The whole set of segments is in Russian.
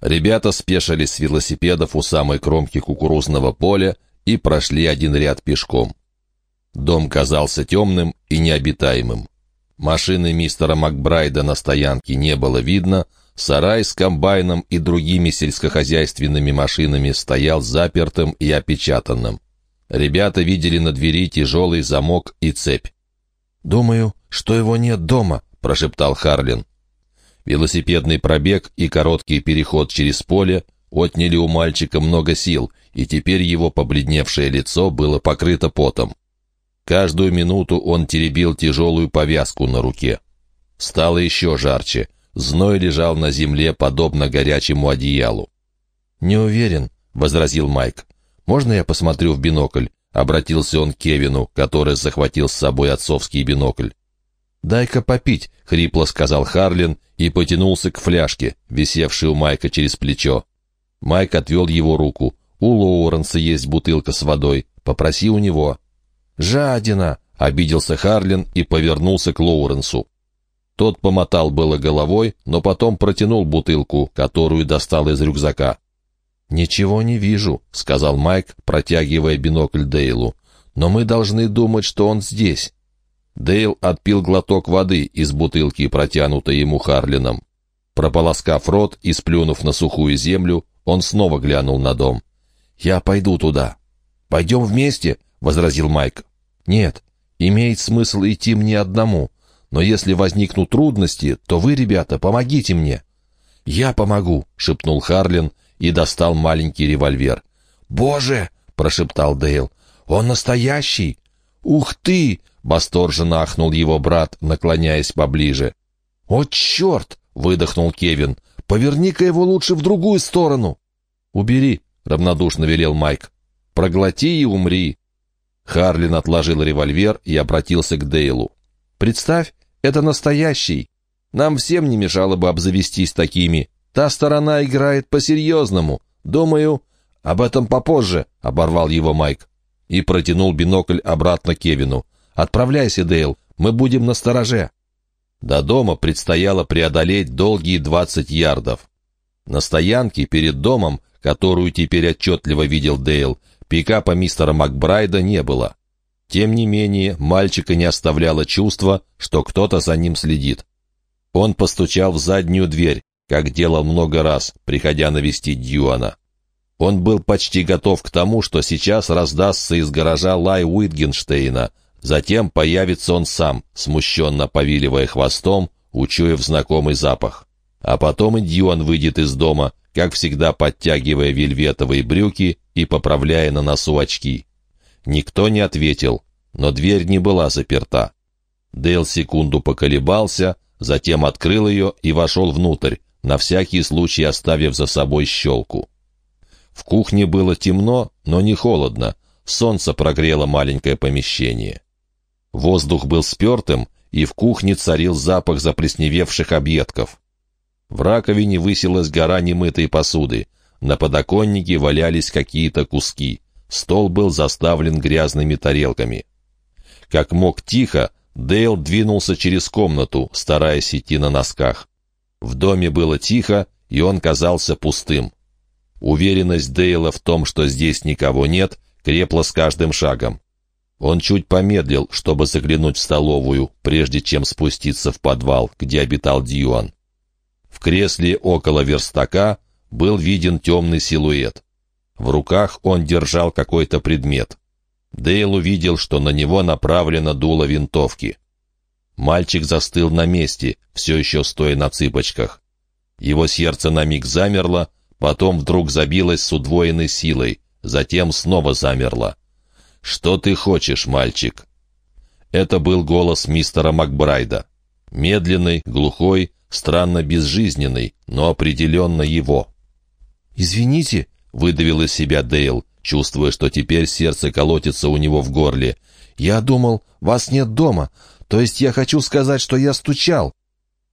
Ребята спешились с велосипедов у самой кромки кукурузного поля и прошли один ряд пешком. Дом казался темным и необитаемым. Машины мистера Макбрайда на стоянке не было видно, сарай с комбайном и другими сельскохозяйственными машинами стоял запертым и опечатанным. Ребята видели на двери тяжелый замок и цепь. «Думаю, что его нет дома», — прошептал Харлин. Велосипедный пробег и короткий переход через поле отняли у мальчика много сил, и теперь его побледневшее лицо было покрыто потом. Каждую минуту он теребил тяжелую повязку на руке. Стало еще жарче. Зной лежал на земле, подобно горячему одеялу. «Не уверен», — возразил Майк. «Можно я посмотрю в бинокль?» — обратился он к Кевину, который захватил с собой отцовский бинокль. «Дай-ка попить», — хрипло сказал Харлин и потянулся к фляжке, висевшей у Майка через плечо. Майк отвел его руку. «У Лоуренса есть бутылка с водой. Попроси у него». «Жадина!» — обиделся Харлин и повернулся к Лоуренсу. Тот помотал было головой, но потом протянул бутылку, которую достал из рюкзака. «Ничего не вижу», — сказал Майк, протягивая бинокль Дейлу. «Но мы должны думать, что он здесь». Дейл отпил глоток воды из бутылки, протянутой ему Харлином. Прополоскав рот и сплюнув на сухую землю, он снова глянул на дом. «Я пойду туда». «Пойдем вместе?» — возразил Майк. «Нет, имеет смысл идти мне одному. Но если возникнут трудности, то вы, ребята, помогите мне». «Я помогу», — шепнул Харлин и достал маленький револьвер. «Боже!» — прошептал Дейл. «Он настоящий!» «Ух ты!» — восторженно ахнул его брат, наклоняясь поближе. «О, черт!» — выдохнул Кевин. «Поверни-ка его лучше в другую сторону!» «Убери!» — равнодушно велел Майк. «Проглоти и умри!» Харлин отложил револьвер и обратился к Дейлу. «Представь, это настоящий. Нам всем не мешало бы обзавестись такими. Та сторона играет по-серьезному. Думаю, об этом попозже», — оборвал его Майк и протянул бинокль обратно Кевину. «Отправляйся, Дейл, мы будем на стороже». До дома предстояло преодолеть долгие двадцать ярдов. На стоянке перед домом, которую теперь отчетливо видел Дейл, пикапа мистера Макбрайда не было. Тем не менее, мальчика не оставляло чувство, что кто-то за ним следит. Он постучал в заднюю дверь, как делал много раз, приходя навестить Дьюана. Он был почти готов к тому, что сейчас раздастся из гаража лай Уитгенштейна. Затем появится он сам, смущенно повиливая хвостом, учуяв знакомый запах. А потом и Дьюан выйдет из дома, как всегда подтягивая вельветовые брюки и поправляя на носу очки. Никто не ответил, но дверь не была заперта. Дейл секунду поколебался, затем открыл ее и вошел внутрь, на всякий случай оставив за собой щелку. В кухне было темно, но не холодно. Солнце прогрело маленькое помещение. Воздух был спертым, и в кухне царил запах заплесневевших объедков. В раковине высилась гора немытой посуды. На подоконнике валялись какие-то куски. Стол был заставлен грязными тарелками. Как мог тихо, Дейл двинулся через комнату, стараясь идти на носках. В доме было тихо, и он казался пустым. Уверенность Дейла в том, что здесь никого нет, крепла с каждым шагом. Он чуть помедлил, чтобы заглянуть в столовую, прежде чем спуститься в подвал, где обитал Дьюан. В кресле около верстака был виден темный силуэт. В руках он держал какой-то предмет. Дейл увидел, что на него направлено дуло винтовки. Мальчик застыл на месте, все еще стоя на цыпочках. Его сердце на миг замерло, потом вдруг забилось с удвоенной силой, затем снова замерло. «Что ты хочешь, мальчик?» Это был голос мистера Макбрайда. Медленный, глухой, странно безжизненный, но определенно его. «Извините», — выдавил из себя Дейл, чувствуя, что теперь сердце колотится у него в горле. «Я думал, вас нет дома. То есть я хочу сказать, что я стучал».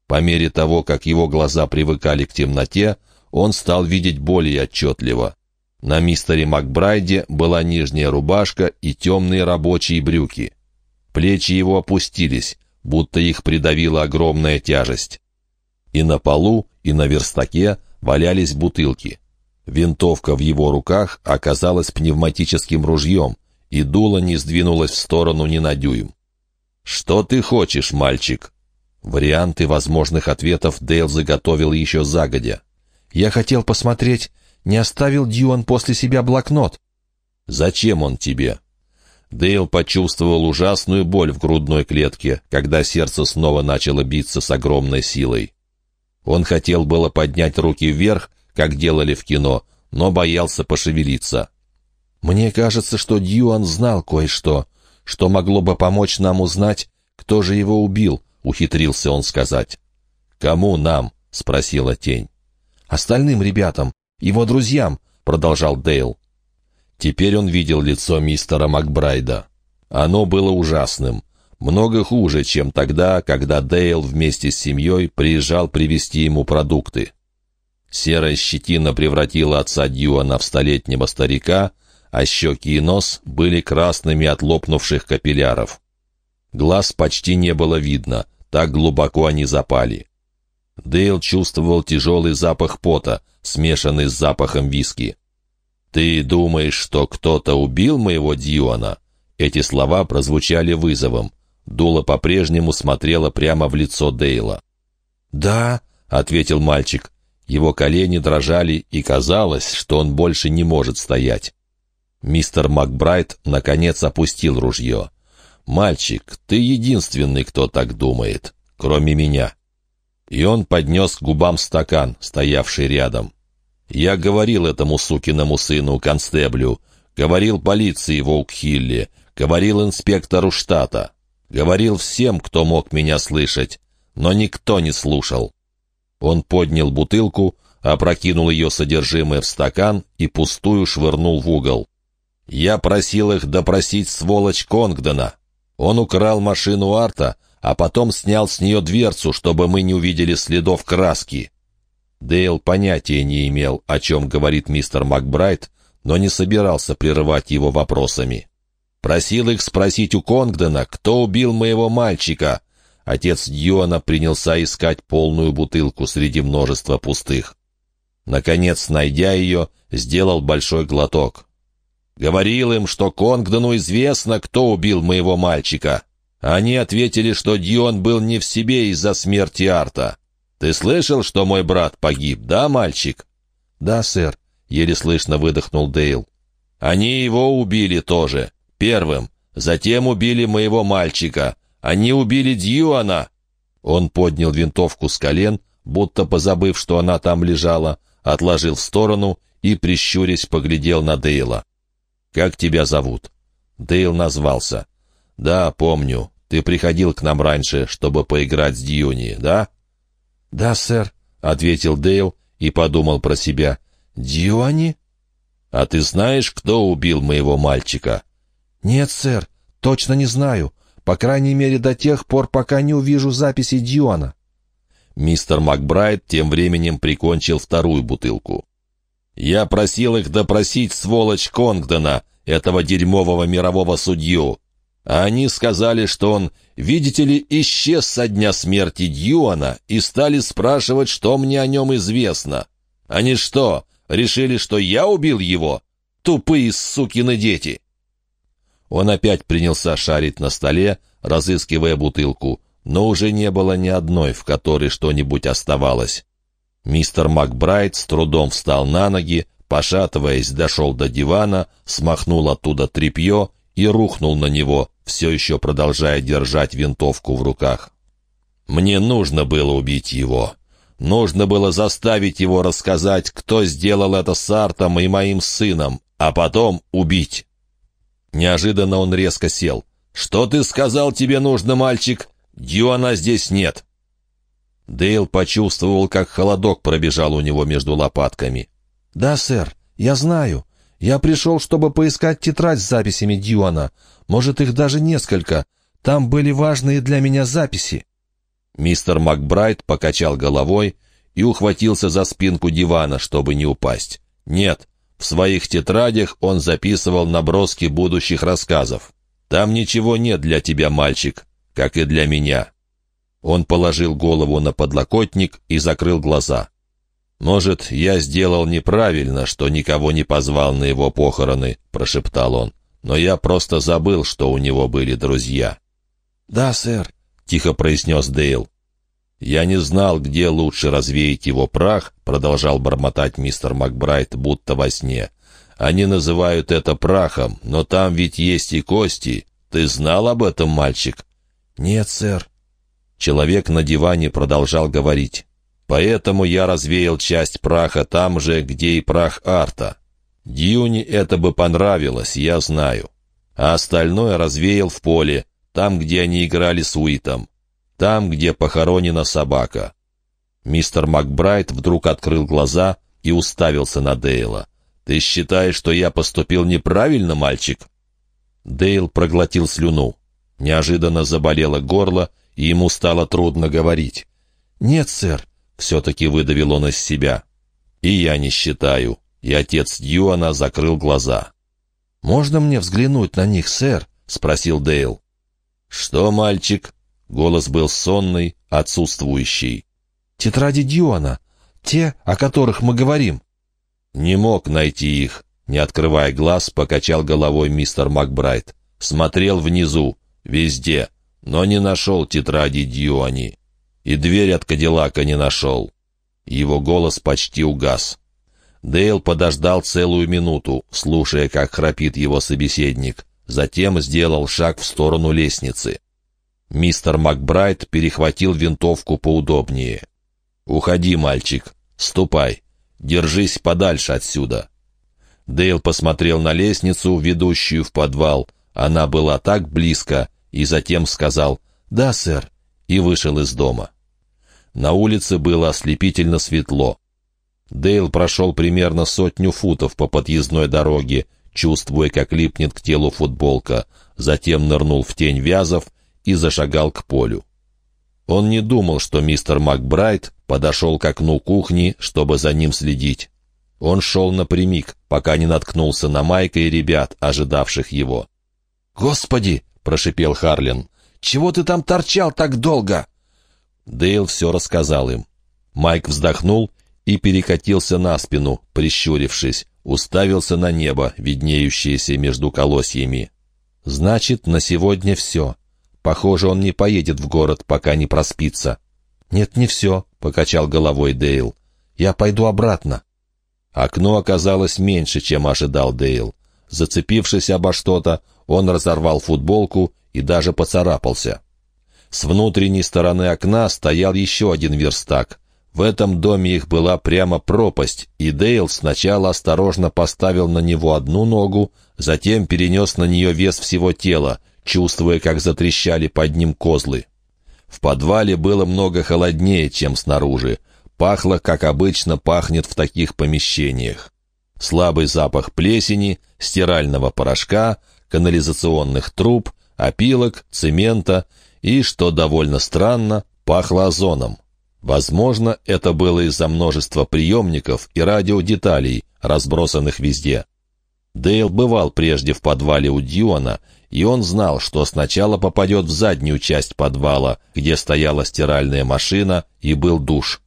По мере того, как его глаза привыкали к темноте, он стал видеть более отчетливо. На мистере Макбрайде была нижняя рубашка и темные рабочие брюки. Плечи его опустились, будто их придавила огромная тяжесть. И на полу, и на верстаке валялись бутылки. Винтовка в его руках оказалась пневматическим ружьем, и дуло не сдвинулось в сторону ни на дюйм. «Что ты хочешь, мальчик?» Варианты возможных ответов Дейл заготовил еще загодя. «Я хотел посмотреть, не оставил Дьюан после себя блокнот». «Зачем он тебе?» Дейл почувствовал ужасную боль в грудной клетке, когда сердце снова начало биться с огромной силой. Он хотел было поднять руки вверх, как делали в кино, но боялся пошевелиться. «Мне кажется, что Дьюан знал кое-что, что могло бы помочь нам узнать, кто же его убил», — ухитрился он сказать. «Кому нам?» — спросила тень. «Остальным ребятам, его друзьям», — продолжал Дейл. Теперь он видел лицо мистера Макбрайда. Оно было ужасным. Много хуже, чем тогда, когда Дейл вместе с семьей приезжал привезти ему продукты. Серая щетина превратила отца Дьюана в столетнего старика, а щеки и нос были красными от лопнувших капилляров. Глаз почти не было видно, так глубоко они запали. Дейл чувствовал тяжелый запах пота, смешанный с запахом виски. «Ты думаешь, что кто-то убил моего Дьюана?» Эти слова прозвучали вызовом. Дула по-прежнему смотрела прямо в лицо Дейла. «Да», — ответил мальчик. Его колени дрожали, и казалось, что он больше не может стоять. Мистер Макбрайт наконец опустил ружье. «Мальчик, ты единственный, кто так думает, кроме меня». И он поднес к губам стакан, стоявший рядом. Я говорил этому сукиному сыну, констеблю, говорил полиции в Оукхилле, говорил инспектору штата, говорил всем, кто мог меня слышать, но никто не слушал. Он поднял бутылку, опрокинул ее содержимое в стакан и пустую швырнул в угол. Я просил их допросить сволочь Конгдона. Он украл машину Арта, а потом снял с нее дверцу, чтобы мы не увидели следов краски. Дейл понятия не имел, о чем говорит мистер Макбрайт, но не собирался прерывать его вопросами. Просил их спросить у Конгдена, кто убил моего мальчика. Отец Дьюана принялся искать полную бутылку среди множества пустых. Наконец, найдя ее, сделал большой глоток. Говорил им, что Конгдену известно, кто убил моего мальчика. Они ответили, что Дьюан был не в себе из-за смерти Арта. «Ты слышал, что мой брат погиб, да, мальчик?» «Да, сэр», — еле слышно выдохнул Дейл. «Они его убили тоже. Первым. Затем убили моего мальчика. Они убили Дьюана». Он поднял винтовку с колен, будто позабыв, что она там лежала, отложил в сторону и, прищурясь, поглядел на Дейла. «Как тебя зовут?» Дейл назвался. «Да, помню. Ты приходил к нам раньше, чтобы поиграть с Дьюни, да?» «Да, сэр», — ответил Дейл и подумал про себя. «Дьюани?» «А ты знаешь, кто убил моего мальчика?» «Нет, сэр, точно не знаю. По крайней мере, до тех пор, пока не увижу записи Дьюана». Мистер Макбрайт тем временем прикончил вторую бутылку. «Я просил их допросить сволочь Конгдона, этого дерьмового мирового судью. А они сказали, что он, видите ли, исчез со дня смерти Дьюана и стали спрашивать, что мне о нем известно. Они что, решили, что я убил его? Тупые сукины дети!» Он опять принялся шарить на столе, разыскивая бутылку, но уже не было ни одной, в которой что-нибудь оставалось. Мистер Макбрайт с трудом встал на ноги, пошатываясь, дошел до дивана, смахнул оттуда тряпье и рухнул на него, все еще продолжая держать винтовку в руках. «Мне нужно было убить его. Нужно было заставить его рассказать, кто сделал это с Артом и моим сыном, а потом убить». Неожиданно он резко сел. «Что ты сказал тебе нужно, мальчик? Дьюана здесь нет». Дейл почувствовал, как холодок пробежал у него между лопатками. «Да, сэр, я знаю. Я пришел, чтобы поискать тетрадь с записями Дьюана. Может, их даже несколько. Там были важные для меня записи». Мистер Макбрайт покачал головой и ухватился за спинку дивана, чтобы не упасть. «Нет, в своих тетрадях он записывал наброски будущих рассказов. Там ничего нет для тебя, мальчик, как и для меня». Он положил голову на подлокотник и закрыл глаза. «Может, я сделал неправильно, что никого не позвал на его похороны», — прошептал он. «Но я просто забыл, что у него были друзья». «Да, сэр», — тихо произнес Дейл. «Я не знал, где лучше развеять его прах», — продолжал бормотать мистер Макбрайт, будто во сне. «Они называют это прахом, но там ведь есть и кости. Ты знал об этом, мальчик?» «Нет, сэр». Человек на диване продолжал говорить. «Поэтому я развеял часть праха там же, где и прах Арта. Дьюни это бы понравилось, я знаю. А остальное развеял в поле, там, где они играли с Уитом. Там, где похоронена собака». Мистер Макбрайт вдруг открыл глаза и уставился на Дейла. «Ты считаешь, что я поступил неправильно, мальчик?» Дейл проглотил слюну. Неожиданно заболело горло, и ему стало трудно говорить. «Нет, сэр», — все-таки выдавил он из себя. «И я не считаю». И отец Дьюана закрыл глаза. «Можно мне взглянуть на них, сэр?» — спросил Дейл. «Что, мальчик?» Голос был сонный, отсутствующий. «Тетради Дьюана. Те, о которых мы говорим». «Не мог найти их», — не открывая глаз, покачал головой мистер Макбрайт. «Смотрел внизу, везде, но не нашел тетради Дьюани. И дверь от Кадиллака не нашел». Его голос почти угас. Дейл подождал целую минуту, слушая, как храпит его собеседник. Затем сделал шаг в сторону лестницы. Мистер Макбрайт перехватил винтовку поудобнее. «Уходи, мальчик. Ступай. Держись подальше отсюда». Дейл посмотрел на лестницу, ведущую в подвал. Она была так близко, и затем сказал «Да, сэр», и вышел из дома. На улице было ослепительно светло. Дейл прошел примерно сотню футов по подъездной дороге, чувствуя, как липнет к телу футболка, затем нырнул в тень вязов и зашагал к полю. Он не думал, что мистер Макбрайт подошел к окну кухни, чтобы за ним следить. Он шел напрямик, пока не наткнулся на Майка и ребят, ожидавших его. «Господи!» — прошипел Харлин. «Чего ты там торчал так долго?» Дейл все рассказал им. Майк вздохнул и перекатился на спину, прищурившись, уставился на небо, виднеющееся между колосьями. «Значит, на сегодня все. Похоже, он не поедет в город, пока не проспится». «Нет, не все», — покачал головой Дейл. «Я пойду обратно». Окно оказалось меньше, чем ожидал Дейл. Зацепившись обо что-то, он разорвал футболку и даже поцарапался. С внутренней стороны окна стоял еще один верстак. В этом доме их была прямо пропасть, и Дейл сначала осторожно поставил на него одну ногу, затем перенес на нее вес всего тела, чувствуя, как затрещали под ним козлы. В подвале было много холоднее, чем снаружи. Пахло, как обычно пахнет в таких помещениях. Слабый запах плесени, стирального порошка, канализационных труб, опилок, цемента и, что довольно странно, пахло озоном. Возможно, это было из-за множества приемников и радиодеталей, разбросанных везде. Дейл бывал прежде в подвале у Дьюана, и он знал, что сначала попадет в заднюю часть подвала, где стояла стиральная машина и был душ.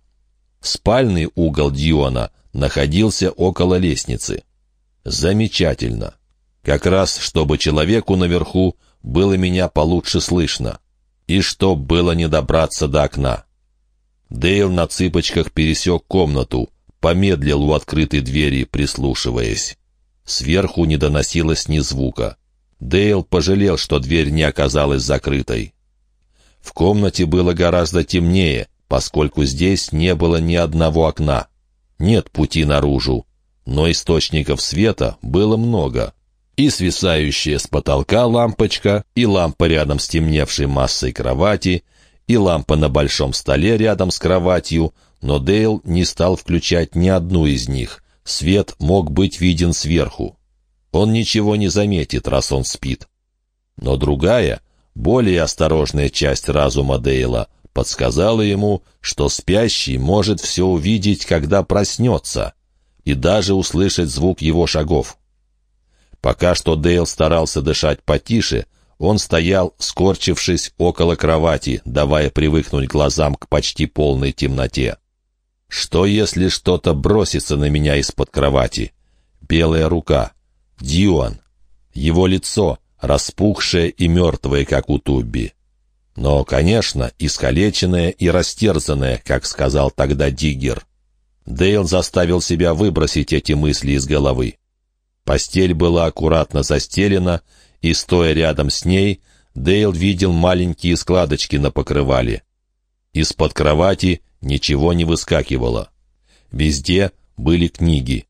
Спальный угол Дьюана находился около лестницы. Замечательно. Как раз, чтобы человеку наверху было меня получше слышно. И чтоб было не добраться до окна. Дейл на цыпочках пересек комнату, помедлил у открытой двери, прислушиваясь. Сверху не доносилось ни звука. Дейл пожалел, что дверь не оказалась закрытой. В комнате было гораздо темнее, поскольку здесь не было ни одного окна. Нет пути наружу, но источников света было много. И свисающая с потолка лампочка, и лампа рядом с темневшей массой кровати — и лампа на большом столе рядом с кроватью, но Дейл не стал включать ни одну из них. Свет мог быть виден сверху. Он ничего не заметит, раз он спит. Но другая, более осторожная часть разума Дейла подсказала ему, что спящий может все увидеть, когда проснется, и даже услышать звук его шагов. Пока что Дейл старался дышать потише, он стоял, скорчившись около кровати, давая привыкнуть глазам к почти полной темноте. Что, если что-то бросится на меня из-под кровати? Белая рука. Дьюан. Его лицо, распухшее и мертвое, как у Тубби. Но, конечно, искалеченное и растерзанное, как сказал тогда Диггер. Дейл заставил себя выбросить эти мысли из головы. Постель была аккуратно застелена, и, стоя рядом с ней, Дейл видел маленькие складочки на покрывале. Из-под кровати ничего не выскакивало. Везде были книги.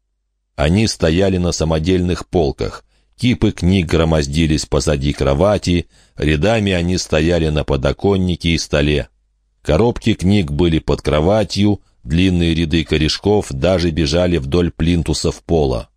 Они стояли на самодельных полках. Кипы книг громоздились позади кровати, рядами они стояли на подоконнике и столе. Коробки книг были под кроватью, длинные ряды корешков даже бежали вдоль плинтусов пола.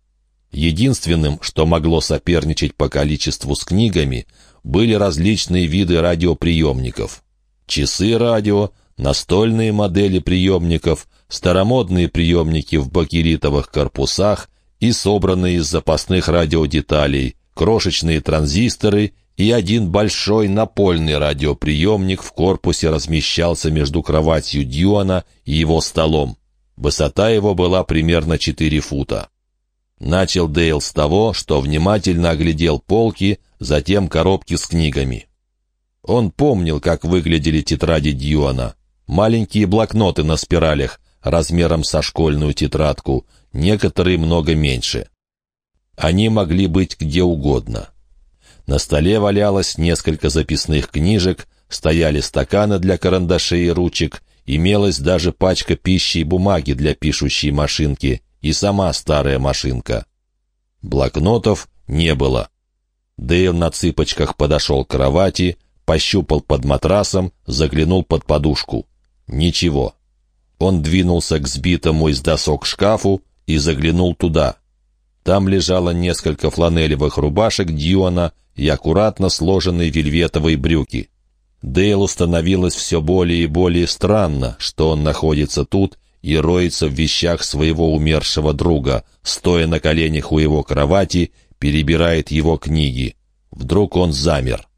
Единственным, что могло соперничать по количеству с книгами, были различные виды радиоприемников. Часы радио, настольные модели приемников, старомодные приемники в бакеритовых корпусах и собранные из запасных радиодеталей, крошечные транзисторы и один большой напольный радиоприемник в корпусе размещался между кроватью Дьюана и его столом. Высота его была примерно 4 фута. Начал Дейл с того, что внимательно оглядел полки, затем коробки с книгами. Он помнил, как выглядели тетради Дьюана. Маленькие блокноты на спиралях, размером со школьную тетрадку, некоторые много меньше. Они могли быть где угодно. На столе валялось несколько записных книжек, стояли стаканы для карандашей и ручек, имелась даже пачка пищи и бумаги для пишущей машинки и сама старая машинка. Блокнотов не было. Дейл на цыпочках подошел к кровати, пощупал под матрасом, заглянул под подушку. Ничего. Он двинулся к сбитому из досок шкафу и заглянул туда. Там лежало несколько фланелевых рубашек Дьюана и аккуратно сложенные вельветовые брюки. Дейлу становилось все более и более странно, что он находится тут и роется в вещах своего умершего друга, стоя на коленях у его кровати, перебирает его книги. Вдруг он замер.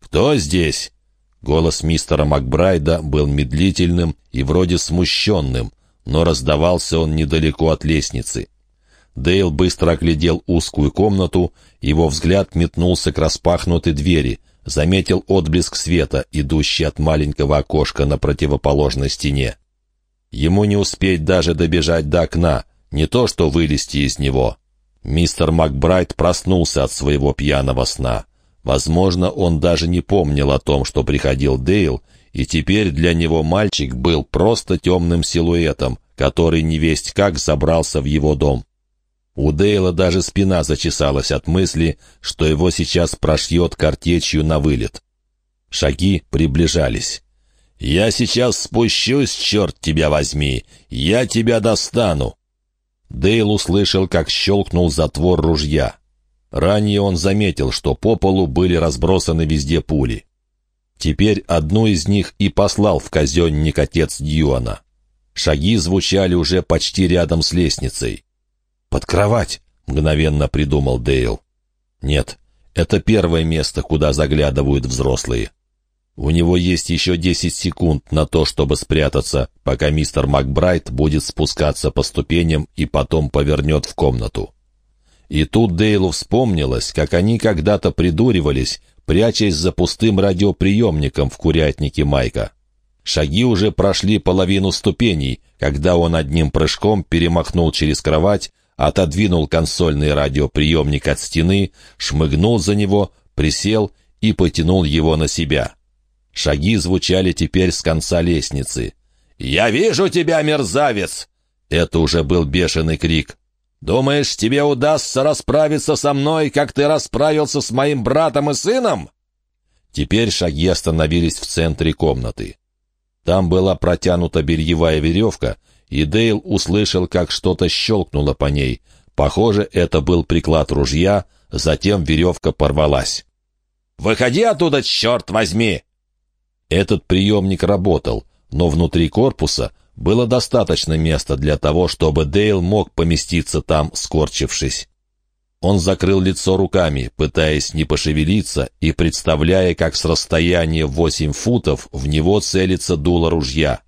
«Кто здесь?» Голос мистера Макбрайда был медлительным и вроде смущенным, но раздавался он недалеко от лестницы. Дейл быстро оглядел узкую комнату, его взгляд метнулся к распахнутой двери, заметил отблеск света, идущий от маленького окошка на противоположной стене. Ему не успеть даже добежать до окна, не то что вылезти из него. Мистер Макбрайт проснулся от своего пьяного сна. Возможно, он даже не помнил о том, что приходил Дейл, и теперь для него мальчик был просто темным силуэтом, который невесть как забрался в его дом. У Дейла даже спина зачесалась от мысли, что его сейчас прошьет картечью на вылет. Шаги приближались. «Я сейчас спущусь, черт тебя возьми! Я тебя достану!» Дейл услышал, как щелкнул затвор ружья. Ранее он заметил, что по полу были разбросаны везде пули. Теперь одну из них и послал в казенник отец Дьюана. Шаги звучали уже почти рядом с лестницей. «Под кровать!» — мгновенно придумал Дейл. «Нет, это первое место, куда заглядывают взрослые. У него есть еще десять секунд на то, чтобы спрятаться, пока мистер Макбрайт будет спускаться по ступеням и потом повернет в комнату. И тут Дейлу вспомнилось, как они когда-то придуривались, прячась за пустым радиоприемником в курятнике Майка. Шаги уже прошли половину ступеней, когда он одним прыжком перемахнул через кровать, отодвинул консольный радиоприемник от стены, шмыгнул за него, присел и потянул его на себя. Шаги звучали теперь с конца лестницы. «Я вижу тебя, мерзавец!» Это уже был бешеный крик. «Думаешь, тебе удастся расправиться со мной, как ты расправился с моим братом и сыном?» Теперь шаги остановились в центре комнаты. Там была протянута бельевая веревка, и Дейл услышал, как что-то щелкнуло по ней. Похоже, это был приклад ружья, затем веревка порвалась. «Выходи оттуда, черт возьми!» Этот приемник работал, но внутри корпуса было достаточно места для того, чтобы Дейл мог поместиться там, скорчившись. Он закрыл лицо руками, пытаясь не пошевелиться и представляя, как с расстояния восемь футов в него целится дуло ружья.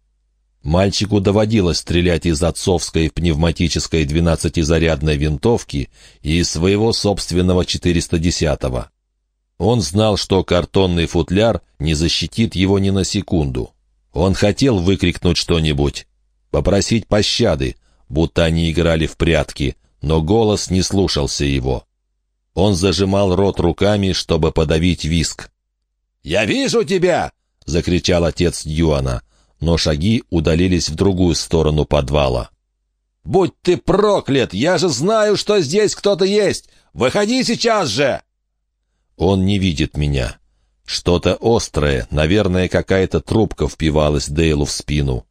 Мальчику доводилось стрелять из отцовской пневматической 12-зарядной винтовки и из своего собственного 410-го. Он знал, что картонный футляр не защитит его ни на секунду. Он хотел выкрикнуть что-нибудь, попросить пощады, будто они играли в прятки, но голос не слушался его. Он зажимал рот руками, чтобы подавить виск. «Я вижу тебя!» — закричал отец Юана но шаги удалились в другую сторону подвала. «Будь ты проклят! Я же знаю, что здесь кто-то есть! Выходи сейчас же!» Он не видит меня. Что-то острое, наверное, какая-то трубка впивалась Дейлу в спину.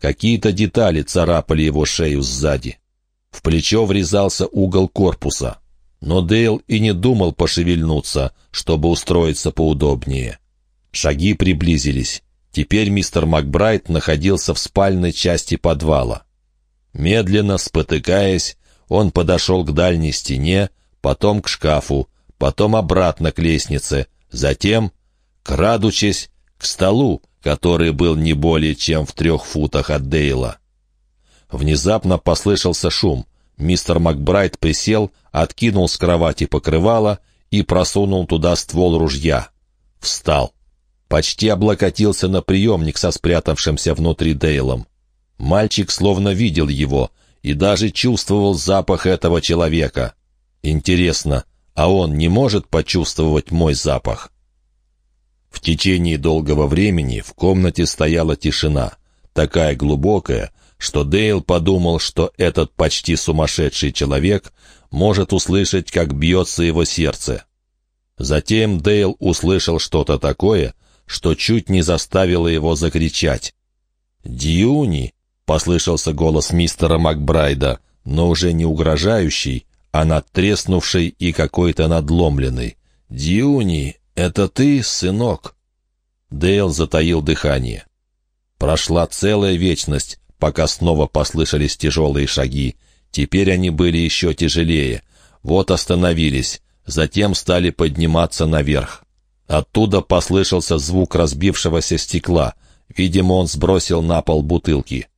Какие-то детали царапали его шею сзади. В плечо врезался угол корпуса. Но Дейл и не думал пошевельнуться, чтобы устроиться поудобнее. Шаги приблизились. Теперь мистер Макбрайт находился в спальной части подвала. Медленно, спотыкаясь, он подошел к дальней стене, потом к шкафу, потом обратно к лестнице, затем, крадучись, к столу, который был не более чем в трех футах от Дейла. Внезапно послышался шум. Мистер Макбрайт присел, откинул с кровати покрывало и просунул туда ствол ружья. Встал почти облокотился на приемник со спрятавшимся внутри Дейлом. Мальчик словно видел его и даже чувствовал запах этого человека. Интересно, а он не может почувствовать мой запах? В течение долгого времени в комнате стояла тишина, такая глубокая, что Дейл подумал, что этот почти сумасшедший человек может услышать, как бьется его сердце. Затем Дейл услышал что-то такое, что чуть не заставило его закричать. «Дьюни!» — послышался голос мистера Макбрайда, но уже не угрожающий, а надтреснувший и какой-то надломленный. «Дьюни, это ты, сынок?» Дейл затаил дыхание. Прошла целая вечность, пока снова послышались тяжелые шаги. Теперь они были еще тяжелее. Вот остановились, затем стали подниматься наверх. Оттуда послышался звук разбившегося стекла. Видимо, он сбросил на пол бутылки.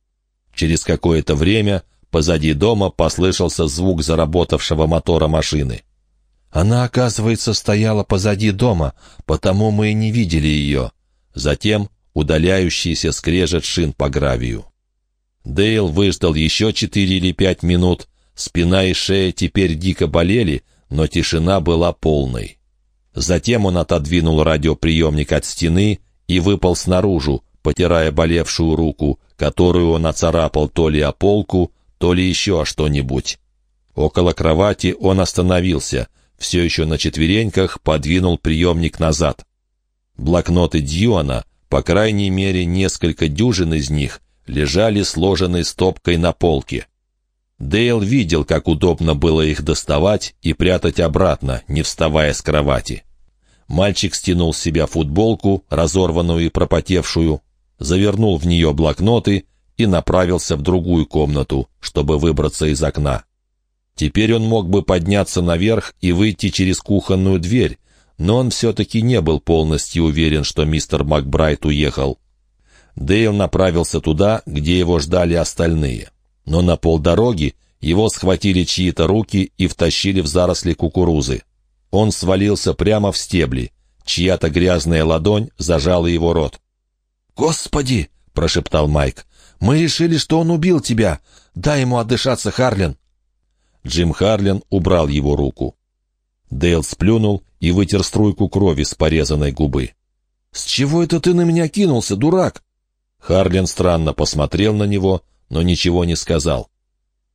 Через какое-то время позади дома послышался звук заработавшего мотора машины. Она, оказывается, стояла позади дома, потому мы и не видели ее. Затем удаляющийся скрежет шин по гравию. Дейл выждал еще четыре или пять минут. Спина и шея теперь дико болели, но тишина была полной. Затем он отодвинул радиоприемник от стены и выпал снаружи, потирая болевшую руку, которую он оцарапал то ли о полку, то ли еще что-нибудь. Около кровати он остановился, все еще на четвереньках подвинул приемник назад. Блокноты Дьюана, по крайней мере несколько дюжин из них, лежали сложенной стопкой на полке. Дейл видел, как удобно было их доставать и прятать обратно, не вставая с кровати. Мальчик стянул с себя футболку, разорванную и пропотевшую, завернул в нее блокноты и направился в другую комнату, чтобы выбраться из окна. Теперь он мог бы подняться наверх и выйти через кухонную дверь, но он все-таки не был полностью уверен, что мистер Макбрайт уехал. Дейл направился туда, где его ждали остальные но на полдороги его схватили чьи-то руки и втащили в заросли кукурузы. Он свалился прямо в стебли. Чья-то грязная ладонь зажала его рот. «Господи!» — прошептал Майк. «Мы решили, что он убил тебя. Дай ему отдышаться, Харлин!» Джим Харлин убрал его руку. Дейл сплюнул и вытер струйку крови с порезанной губы. «С чего это ты на меня кинулся, дурак?» Харлин странно посмотрел на него, но ничего не сказал.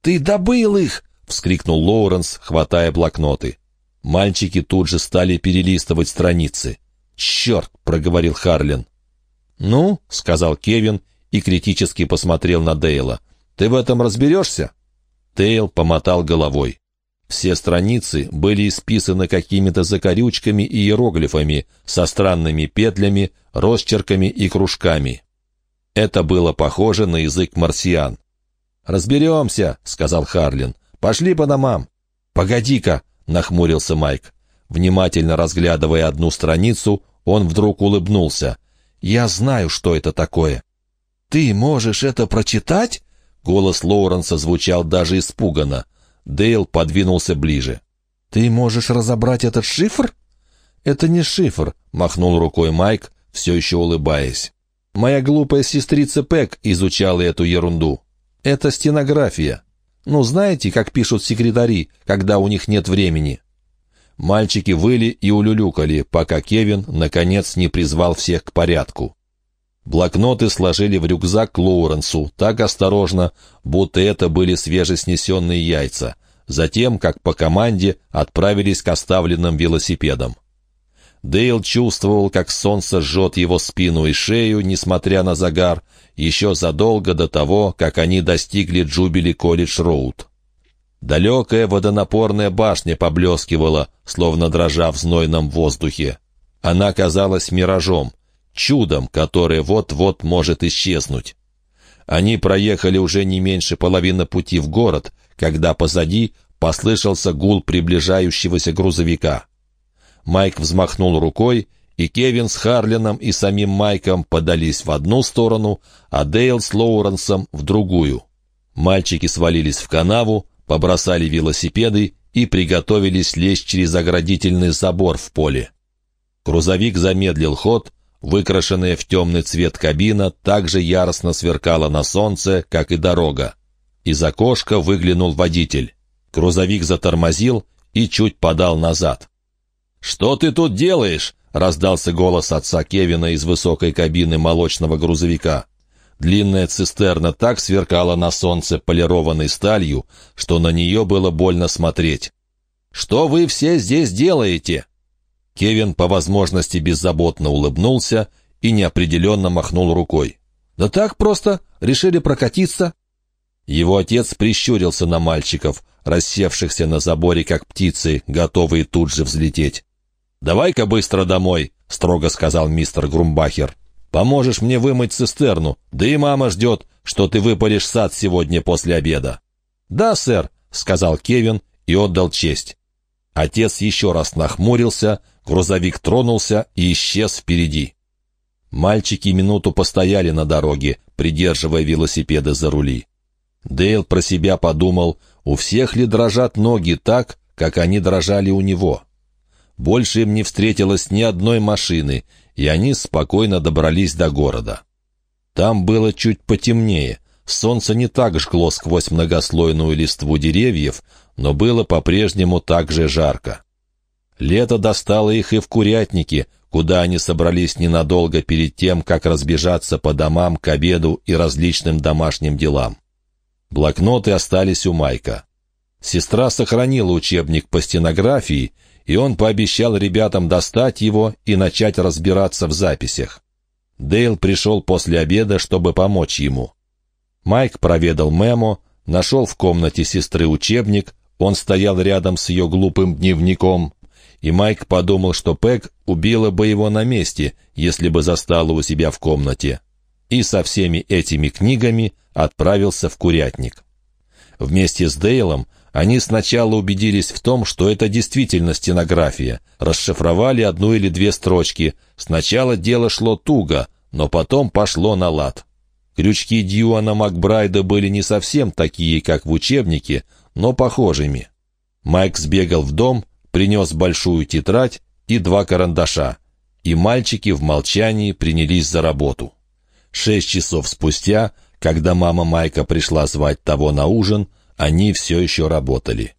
«Ты добыл их!» — вскрикнул Лоуренс, хватая блокноты. Мальчики тут же стали перелистывать страницы. «Черт!» — проговорил Харлин. «Ну?» — сказал Кевин и критически посмотрел на Дейла. «Ты в этом разберешься?» Дейл помотал головой. Все страницы были исписаны какими-то закорючками и иероглифами со странными петлями, росчерками и кружками. Это было похоже на язык марсиан. «Разберемся», — сказал Харлин. «Пошли по домам». «Погоди-ка», — нахмурился Майк. Внимательно разглядывая одну страницу, он вдруг улыбнулся. «Я знаю, что это такое». «Ты можешь это прочитать?» Голос Лоуренса звучал даже испуганно. Дейл подвинулся ближе. «Ты можешь разобрать этот шифр?» «Это не шифр», — махнул рукой Майк, все еще улыбаясь. «Моя глупая сестрица Пэк изучала эту ерунду. Это стенография. Ну, знаете, как пишут секретари, когда у них нет времени?» Мальчики выли и улюлюкали, пока Кевин, наконец, не призвал всех к порядку. Блокноты сложили в рюкзак Лоуренсу так осторожно, будто это были свежеснесенные яйца. Затем, как по команде, отправились к оставленным велосипедам. Дейл чувствовал, как солнце жжет его спину и шею, несмотря на загар, еще задолго до того, как они достигли Джубили Колледж Роуд. Далекая водонапорная башня поблескивала, словно дрожа в знойном воздухе. Она казалась миражом, чудом, которое вот-вот может исчезнуть. Они проехали уже не меньше половины пути в город, когда позади послышался гул приближающегося грузовика. Майк взмахнул рукой, и Кевин с Харлином и самим Майком подались в одну сторону, а Дейл с Лоуренсом в другую. Мальчики свалились в канаву, побросали велосипеды и приготовились лезть через оградительный забор в поле. Грузовик замедлил ход, выкрашенная в темный цвет кабина также яростно сверкала на солнце, как и дорога. Из окошка выглянул водитель. Грузовик затормозил и чуть подал назад. «Что ты тут делаешь?» — раздался голос отца Кевина из высокой кабины молочного грузовика. Длинная цистерна так сверкала на солнце полированной сталью, что на нее было больно смотреть. «Что вы все здесь делаете?» Кевин по возможности беззаботно улыбнулся и неопределенно махнул рукой. «Да так просто, решили прокатиться». Его отец прищурился на мальчиков, рассевшихся на заборе как птицы, готовые тут же взлететь. «Давай-ка быстро домой», — строго сказал мистер Грумбахер. Поможешь мне вымыть цистерну, да и мама ждет, что ты выпалишь сад сегодня после обеда». «Да, сэр», — сказал Кевин и отдал честь. Отец еще раз нахмурился, грузовик тронулся и исчез впереди. Мальчики минуту постояли на дороге, придерживая велосипеды за рули. Дейл про себя подумал, у всех ли дрожат ноги так, как они дрожали у него. Больше им не встретилось ни одной машины, и они спокойно добрались до города. Там было чуть потемнее, солнце не так жгло сквозь многослойную листву деревьев, но было по-прежнему так же жарко. Лето достало их и в курятнике, куда они собрались ненадолго перед тем, как разбежаться по домам к обеду и различным домашним делам. Блокноты остались у Майка. Сестра сохранила учебник по стенографии, и он пообещал ребятам достать его и начать разбираться в записях. Дейл пришел после обеда, чтобы помочь ему. Майк проведал Мемо, нашел в комнате сестры учебник, он стоял рядом с ее глупым дневником, и Майк подумал, что Пэг убила бы его на месте, если бы застала у себя в комнате. И со всеми этими книгами отправился в курятник. Вместе с Дейлом они сначала убедились в том, что это действительно стенография, расшифровали одну или две строчки. Сначала дело шло туго, но потом пошло на лад. Крючки Дьюана Макбрайда были не совсем такие, как в учебнике, но похожими. Майк сбегал в дом, принес большую тетрадь и два карандаша, и мальчики в молчании принялись за работу. Шесть часов спустя, когда мама Майка пришла звать того на ужин, они все еще работали.